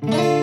Bye.